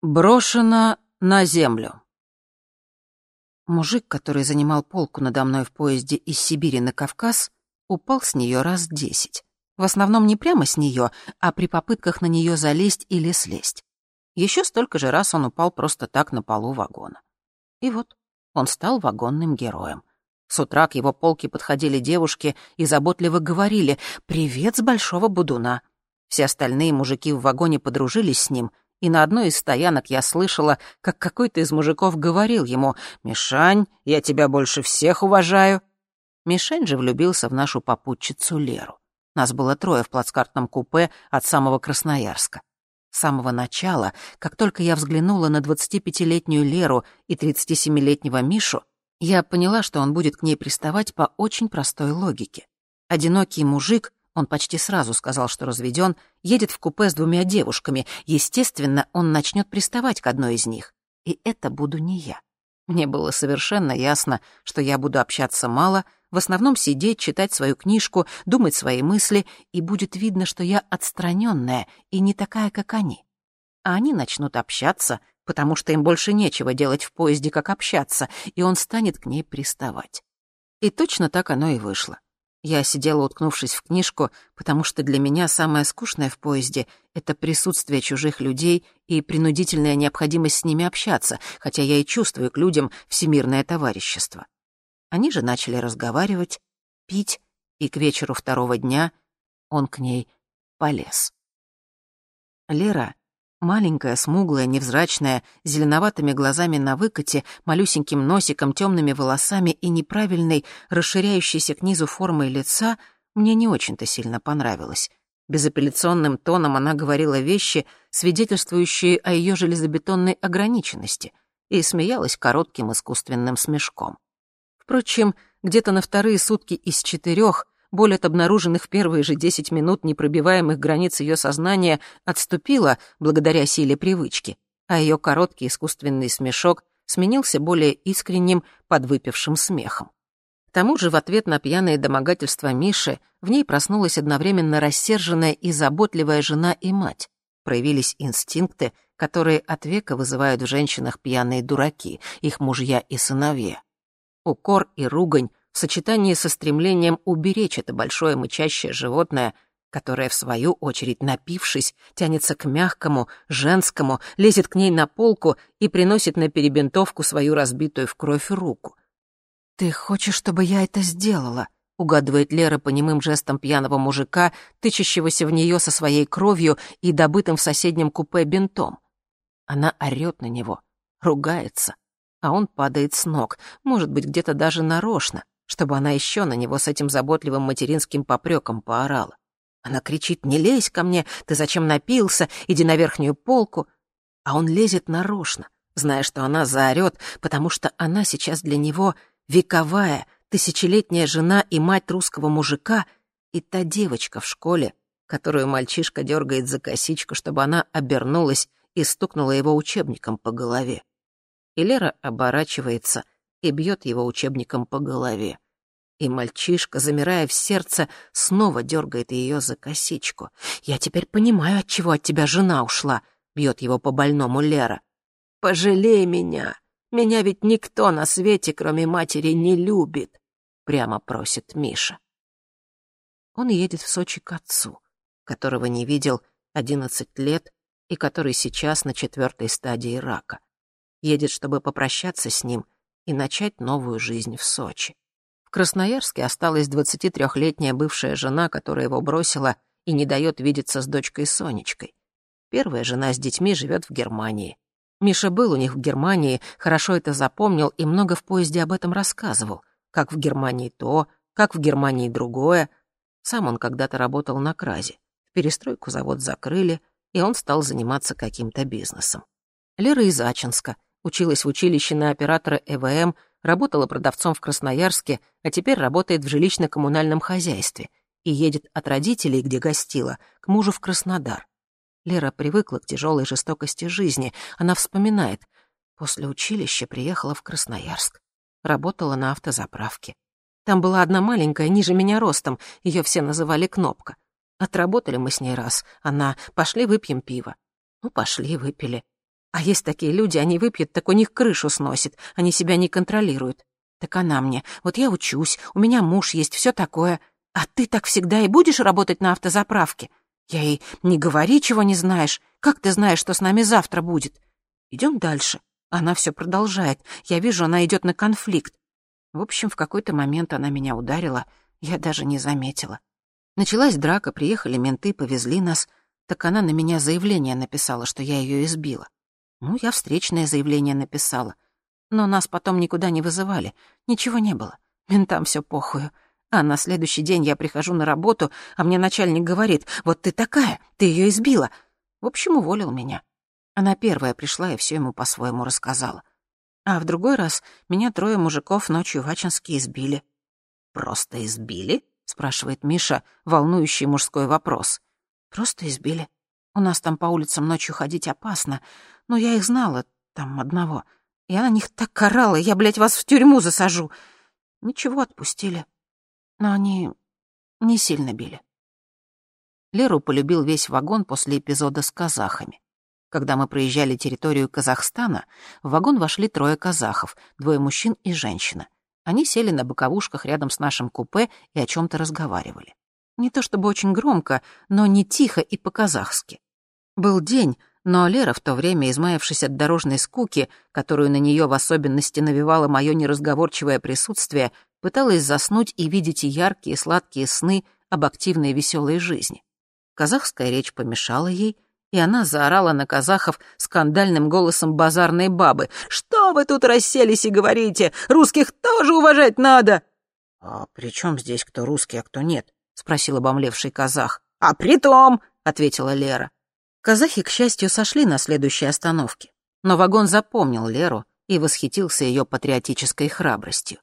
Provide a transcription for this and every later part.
Брошено на землю. Мужик, который занимал полку надо мной в поезде из Сибири на Кавказ, упал с нее раз десять. В основном не прямо с нее, а при попытках на нее залезть или слезть. Еще столько же раз он упал просто так на полу вагона. И вот он стал вагонным героем. С утра к его полке подходили девушки и заботливо говорили «Привет с Большого Будуна». Все остальные мужики в вагоне подружились с ним — и на одной из стоянок я слышала, как какой-то из мужиков говорил ему «Мишань, я тебя больше всех уважаю». Мишань же влюбился в нашу попутчицу Леру. Нас было трое в плацкартном купе от самого Красноярска. С самого начала, как только я взглянула на 25-летнюю Леру и 37-летнего Мишу, я поняла, что он будет к ней приставать по очень простой логике. Одинокий мужик он почти сразу сказал, что разведен, едет в купе с двумя девушками. Естественно, он начнет приставать к одной из них. И это буду не я. Мне было совершенно ясно, что я буду общаться мало, в основном сидеть, читать свою книжку, думать свои мысли, и будет видно, что я отстраненная и не такая, как они. А они начнут общаться, потому что им больше нечего делать в поезде, как общаться, и он станет к ней приставать. И точно так оно и вышло. Я сидела, уткнувшись в книжку, потому что для меня самое скучное в поезде — это присутствие чужих людей и принудительная необходимость с ними общаться, хотя я и чувствую к людям всемирное товарищество. Они же начали разговаривать, пить, и к вечеру второго дня он к ней полез. Лера Маленькая, смуглая, невзрачная, зеленоватыми глазами на выкате, малюсеньким носиком, темными волосами и неправильной, расширяющейся к низу формой лица, мне не очень-то сильно понравилось. Безапелляционным тоном она говорила вещи, свидетельствующие о ее железобетонной ограниченности, и смеялась коротким искусственным смешком. Впрочем, где-то на вторые сутки из четырех боль от обнаруженных в первые же десять минут непробиваемых границ ее сознания отступила благодаря силе привычки, а ее короткий искусственный смешок сменился более искренним, подвыпившим смехом. К тому же в ответ на пьяные домогательства Миши в ней проснулась одновременно рассерженная и заботливая жена и мать. Проявились инстинкты, которые от века вызывают в женщинах пьяные дураки, их мужья и сыновья. Укор и ругань в сочетании со стремлением уберечь это большое мычащее животное, которое, в свою очередь, напившись, тянется к мягкому, женскому, лезет к ней на полку и приносит на перебинтовку свою разбитую в кровь руку. «Ты хочешь, чтобы я это сделала?» — угадывает Лера по немым жестам пьяного мужика, тычащегося в нее со своей кровью и добытым в соседнем купе бинтом. Она орёт на него, ругается, а он падает с ног, может быть, где-то даже нарочно, чтобы она еще на него с этим заботливым материнским попреком поорала. Она кричит «Не лезь ко мне! Ты зачем напился? Иди на верхнюю полку!» А он лезет нарочно, зная, что она заорет, потому что она сейчас для него вековая, тысячелетняя жена и мать русского мужика и та девочка в школе, которую мальчишка дергает за косичку, чтобы она обернулась и стукнула его учебником по голове. И Лера оборачивается — и бьет его учебником по голове. И мальчишка, замирая в сердце, снова дергает ее за косичку. «Я теперь понимаю, от чего от тебя жена ушла», — бьет его по больному Лера. «Пожалей меня. Меня ведь никто на свете, кроме матери, не любит», — прямо просит Миша. Он едет в Сочи к отцу, которого не видел одиннадцать лет и который сейчас на четвертой стадии рака. Едет, чтобы попрощаться с ним — и начать новую жизнь в Сочи. В Красноярске осталась 23-летняя бывшая жена, которая его бросила и не дает видеться с дочкой Сонечкой. Первая жена с детьми живет в Германии. Миша был у них в Германии, хорошо это запомнил и много в поезде об этом рассказывал. Как в Германии то, как в Германии другое. Сам он когда-то работал на кразе. В перестройку завод закрыли, и он стал заниматься каким-то бизнесом. Лера из Ачинска — Училась в училище на оператора ЭВМ, работала продавцом в Красноярске, а теперь работает в жилищно-коммунальном хозяйстве и едет от родителей, где гостила, к мужу в Краснодар. Лера привыкла к тяжелой жестокости жизни. Она вспоминает. После училища приехала в Красноярск. Работала на автозаправке. Там была одна маленькая, ниже меня ростом, ее все называли Кнопка. Отработали мы с ней раз. Она «пошли выпьем пиво». Ну, пошли, выпили. А есть такие люди, они выпьют, так у них крышу сносит, они себя не контролируют. Так она мне, вот я учусь, у меня муж есть, все такое. А ты так всегда и будешь работать на автозаправке? Я ей, не говори, чего не знаешь. Как ты знаешь, что с нами завтра будет? Идем дальше. Она все продолжает. Я вижу, она идет на конфликт. В общем, в какой-то момент она меня ударила, я даже не заметила. Началась драка, приехали менты, повезли нас. Так она на меня заявление написала, что я ее избила. Ну, я встречное заявление написала. Но нас потом никуда не вызывали, ничего не было. Ментам все похую. А на следующий день я прихожу на работу, а мне начальник говорит, вот ты такая, ты ее избила. В общем, уволил меня. Она первая пришла и все ему по-своему рассказала. А в другой раз меня трое мужиков ночью в Ачинске избили. «Просто избили?» — спрашивает Миша, волнующий мужской вопрос. «Просто избили. У нас там по улицам ночью ходить опасно, но я их знала, там одного. Я на них так орала, я, блядь, вас в тюрьму засажу. Ничего, отпустили. Но они не сильно били». Леру полюбил весь вагон после эпизода с казахами. Когда мы проезжали территорию Казахстана, в вагон вошли трое казахов, двое мужчин и женщина. Они сели на боковушках рядом с нашим купе и о чем то разговаривали. Не то чтобы очень громко, но не тихо и по-казахски. Был день, но Лера в то время, измаявшись от дорожной скуки, которую на нее в особенности навевало мое неразговорчивое присутствие, пыталась заснуть и видеть яркие сладкие сны об активной веселой жизни. Казахская речь помешала ей — и она заорала на казахов скандальным голосом базарной бабы. «Что вы тут расселись и говорите? Русских тоже уважать надо!» «А при чем здесь кто русский, а кто нет?» — спросил обомлевший казах. «А при том!» — ответила Лера. Казахи, к счастью, сошли на следующей остановке. Но вагон запомнил Леру и восхитился ее патриотической храбростью.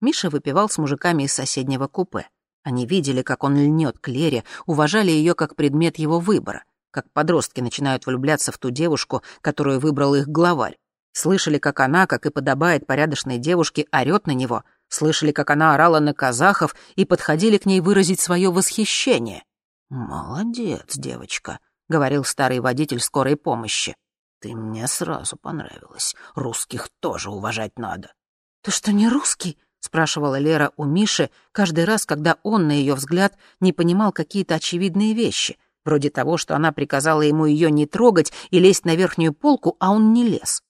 Миша выпивал с мужиками из соседнего купе. Они видели, как он льнет к Лере, уважали ее как предмет его выбора — как подростки начинают влюбляться в ту девушку, которую выбрал их главарь. Слышали, как она, как и подобает порядочной девушке, орёт на него. Слышали, как она орала на казахов и подходили к ней выразить свое восхищение. «Молодец, девочка», — говорил старый водитель скорой помощи. «Ты мне сразу понравилась. Русских тоже уважать надо». «Ты что, не русский?» — спрашивала Лера у Миши каждый раз, когда он, на ее взгляд, не понимал какие-то очевидные вещи — вроде того, что она приказала ему ее не трогать и лезть на верхнюю полку, а он не лез.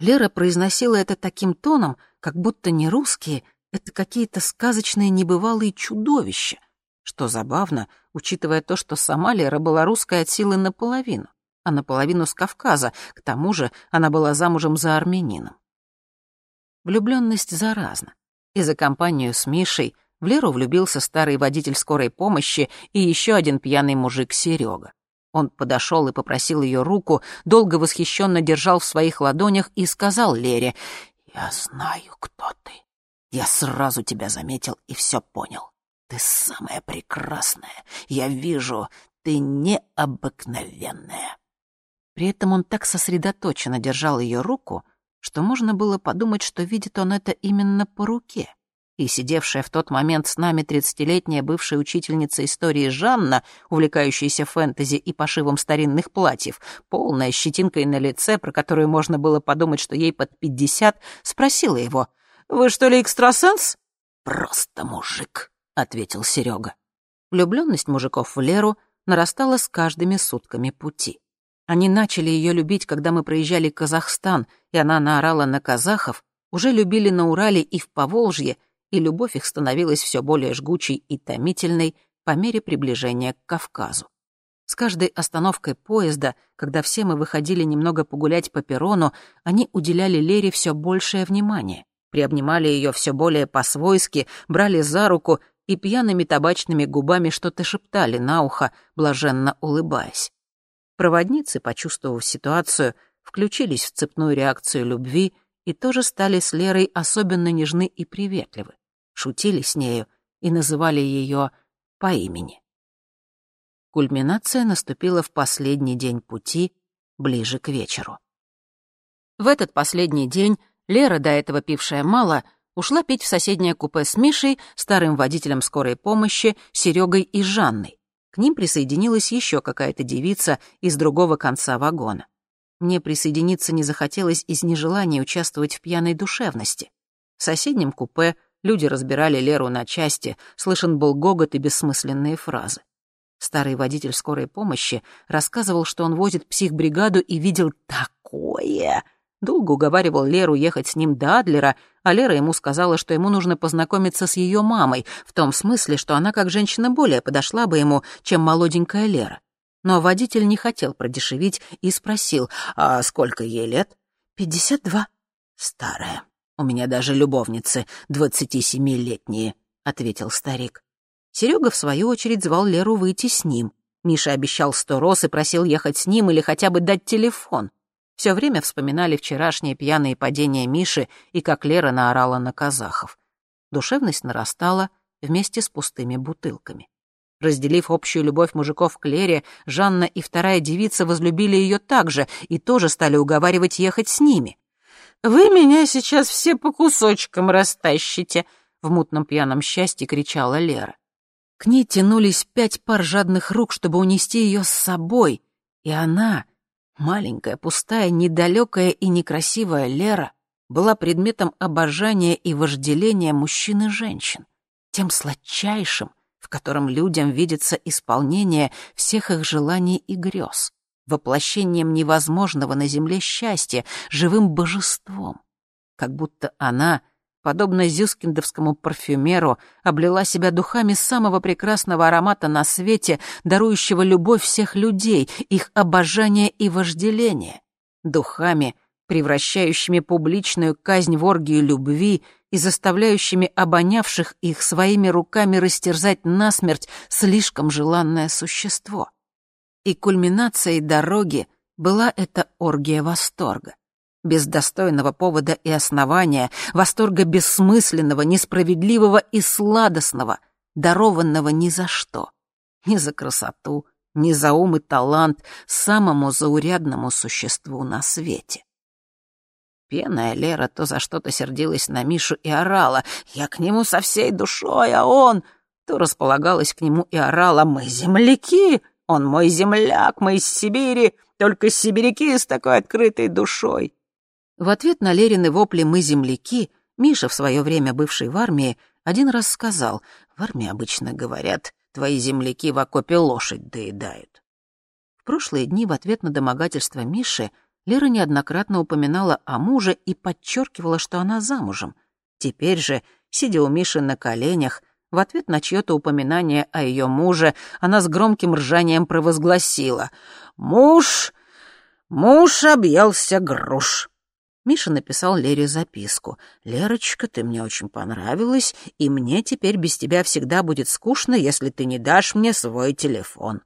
Лера произносила это таким тоном, как будто не русские, это какие-то сказочные небывалые чудовища, что забавно, учитывая то, что сама Лера была русской от силы наполовину, а наполовину с Кавказа, к тому же она была замужем за армянином. Влюбленность заразна, и за компанию с Мишей — в Леру влюбился старый водитель скорой помощи и еще один пьяный мужик Серега. Он подошел и попросил ее руку, долго восхищенно держал в своих ладонях и сказал Лере, «Я знаю, кто ты. Я сразу тебя заметил и все понял. Ты самая прекрасная. Я вижу, ты необыкновенная». При этом он так сосредоточенно держал ее руку, что можно было подумать, что видит он это именно по руке и сидевшая в тот момент с нами тридцатилетняя бывшая учительница истории Жанна, увлекающаяся фэнтези и пошивом старинных платьев, полная щетинкой на лице, про которую можно было подумать, что ей под пятьдесят, спросила его, «Вы что ли экстрасенс?» «Просто мужик», — ответил Серега. Влюбленность мужиков в Леру нарастала с каждыми сутками пути. Они начали ее любить, когда мы проезжали Казахстан, и она наорала на казахов, уже любили на Урале и в Поволжье — и любовь их становилась все более жгучей и томительной по мере приближения к Кавказу. С каждой остановкой поезда, когда все мы выходили немного погулять по перрону, они уделяли Лере все большее внимание, приобнимали ее все более по-свойски, брали за руку и пьяными табачными губами что-то шептали на ухо, блаженно улыбаясь. Проводницы, почувствовав ситуацию, включились в цепную реакцию любви и тоже стали с Лерой особенно нежны и приветливы шутили с нею и называли ее по имени. Кульминация наступила в последний день пути, ближе к вечеру. В этот последний день Лера, до этого пившая мало, ушла пить в соседнее купе с Мишей, старым водителем скорой помощи, Серегой и Жанной. К ним присоединилась еще какая-то девица из другого конца вагона. Мне присоединиться не захотелось из нежелания участвовать в пьяной душевности. В соседнем купе люди разбирали Леру на части, слышен был гогот и бессмысленные фразы. Старый водитель скорой помощи рассказывал, что он возит психбригаду и видел такое. Долго уговаривал Леру ехать с ним до Адлера, а Лера ему сказала, что ему нужно познакомиться с ее мамой, в том смысле, что она как женщина более подошла бы ему, чем молоденькая Лера. Но водитель не хотел продешевить и спросил, «А сколько ей лет?» «Пятьдесят два». «Старая. У меня даже любовницы двадцати семилетние», — ответил старик. Серега, в свою очередь, звал Леру выйти с ним. Миша обещал сто роз и просил ехать с ним или хотя бы дать телефон. Все время вспоминали вчерашние пьяные падения Миши и как Лера наорала на казахов. Душевность нарастала вместе с пустыми бутылками. Разделив общую любовь мужиков к Лере, Жанна и вторая девица возлюбили ее также и тоже стали уговаривать ехать с ними. «Вы меня сейчас все по кусочкам растащите», — в мутном пьяном счастье кричала Лера. К ней тянулись пять пар жадных рук, чтобы унести ее с собой, и она, маленькая, пустая, недалекая и некрасивая Лера, была предметом обожания и вожделения мужчин и женщин, тем сладчайшим, в котором людям видится исполнение всех их желаний и грез, воплощением невозможного на земле счастья, живым божеством. Как будто она — подобно зюскиндовскому парфюмеру, облила себя духами самого прекрасного аромата на свете, дарующего любовь всех людей, их обожание и вожделение. Духами, превращающими публичную казнь в оргию любви и заставляющими обонявших их своими руками растерзать насмерть слишком желанное существо. И кульминацией дороги была эта оргия восторга без достойного повода и основания, восторга бессмысленного, несправедливого и сладостного, дарованного ни за что. Ни за красоту, ни за ум и талант самому заурядному существу на свете. Пьяная Лера то за что-то сердилась на Мишу и орала «Я к нему со всей душой, а он...» То располагалась к нему и орала «Мы земляки! Он мой земляк, мы из Сибири, только сибиряки с такой открытой душой!» В ответ на Лерины вопли «мы земляки» Миша, в свое время бывший в армии, один раз сказал, в армии обычно говорят, твои земляки в окопе лошадь доедают. В прошлые дни в ответ на домогательство Миши Лера неоднократно упоминала о муже и подчеркивала, что она замужем. Теперь же, сидя у Миши на коленях, в ответ на чье-то упоминание о ее муже, она с громким ржанием провозгласила «Муж, муж объелся груш». Миша написал Лере записку. «Лерочка, ты мне очень понравилась, и мне теперь без тебя всегда будет скучно, если ты не дашь мне свой телефон».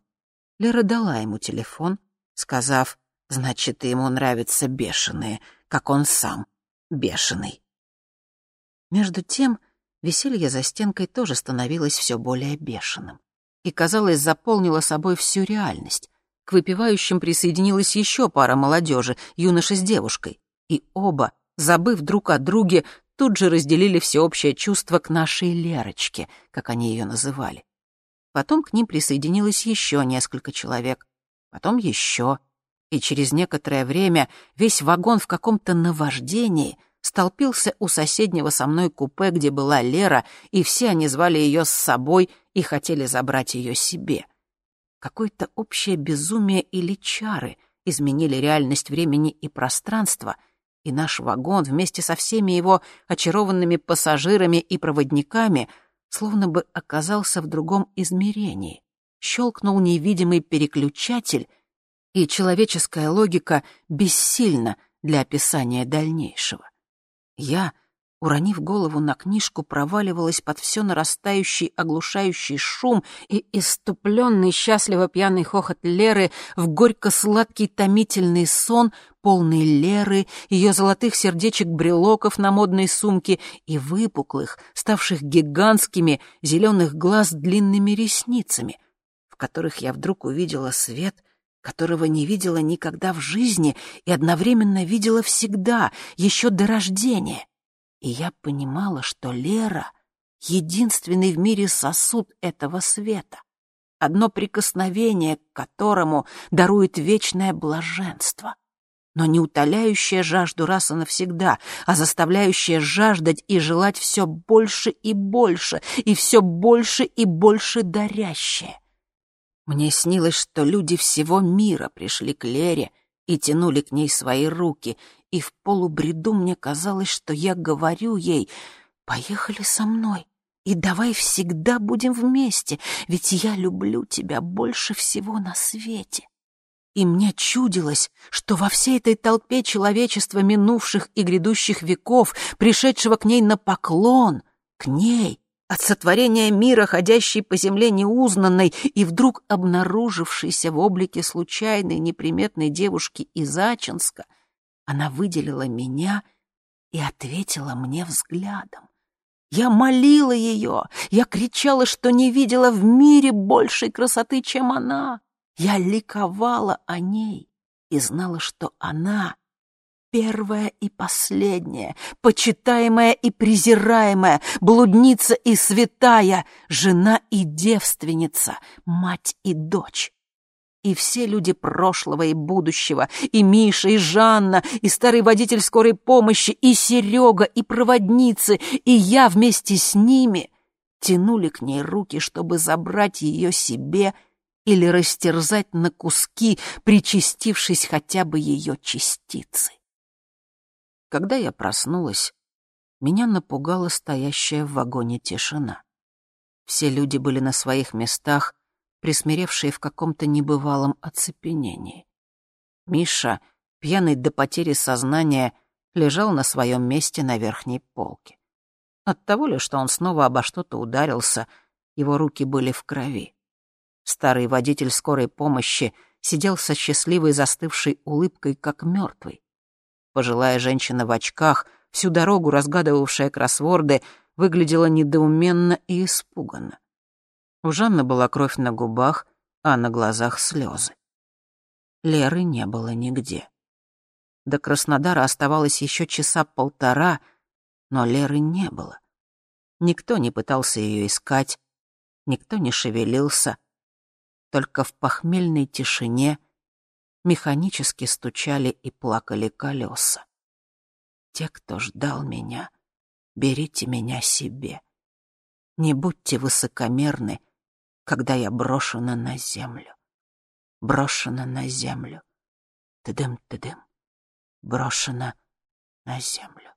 Лера дала ему телефон, сказав, «Значит, ему нравятся бешеные, как он сам, бешеный». Между тем, веселье за стенкой тоже становилось все более бешеным и, казалось, заполнило собой всю реальность. К выпивающим присоединилась еще пара молодежи, юноши с девушкой и оба, забыв друг о друге, тут же разделили всеобщее чувство к нашей Лерочке, как они ее называли. Потом к ним присоединилось еще несколько человек, потом еще, и через некоторое время весь вагон в каком-то наваждении столпился у соседнего со мной купе, где была Лера, и все они звали ее с собой и хотели забрать ее себе. Какое-то общее безумие или чары изменили реальность времени и пространства — и наш вагон вместе со всеми его очарованными пассажирами и проводниками словно бы оказался в другом измерении. Щелкнул невидимый переключатель, и человеческая логика бессильна для описания дальнейшего. Я уронив голову на книжку, проваливалась под все нарастающий оглушающий шум и иступленный счастливо пьяный хохот Леры в горько-сладкий томительный сон, полный Леры, ее золотых сердечек-брелоков на модной сумке и выпуклых, ставших гигантскими, зеленых глаз длинными ресницами, в которых я вдруг увидела свет — которого не видела никогда в жизни и одновременно видела всегда, еще до рождения. И я понимала, что Лера — единственный в мире сосуд этого света, одно прикосновение к которому дарует вечное блаженство. но не утоляющая жажду раз и навсегда, а заставляющая жаждать и желать все больше и больше, и все больше и больше дарящая. Мне снилось, что люди всего мира пришли к Лере и тянули к ней свои руки, и в полубреду мне казалось, что я говорю ей «Поехали со мной, и давай всегда будем вместе, ведь я люблю тебя больше всего на свете». И мне чудилось, что во всей этой толпе человечества минувших и грядущих веков, пришедшего к ней на поклон, к ней, от сотворения мира, ходящей по земле неузнанной и вдруг обнаружившейся в облике случайной неприметной девушки из Ачинска, она выделила меня и ответила мне взглядом. Я молила ее, я кричала, что не видела в мире большей красоты, чем она. Я ликовала о ней и знала, что она первая и последняя, почитаемая и презираемая, блудница и святая, жена и девственница, мать и дочь. И все люди прошлого и будущего, и Миша, и Жанна, и старый водитель скорой помощи, и Серега, и проводницы, и я вместе с ними тянули к ней руки, чтобы забрать ее себе или растерзать на куски, причастившись хотя бы ее частицей. Когда я проснулась, меня напугала стоящая в вагоне тишина. Все люди были на своих местах, присмиревшие в каком-то небывалом оцепенении. Миша, пьяный до потери сознания, лежал на своем месте на верхней полке. От того ли, что он снова обо что-то ударился, его руки были в крови. Старый водитель скорой помощи сидел со счастливой застывшей улыбкой, как мертвый. Пожилая женщина в очках, всю дорогу разгадывавшая кроссворды, выглядела недоуменно и испуганно. У Жанны была кровь на губах, а на глазах слезы. Леры не было нигде. До Краснодара оставалось еще часа полтора, но Леры не было. Никто не пытался ее искать, никто не шевелился. Только в похмельной тишине механически стучали и плакали колеса. Те, кто ждал меня, берите меня себе. Не будьте высокомерны, когда я брошена на землю. Брошена на землю. Тыдым-тыдым. Брошена на землю.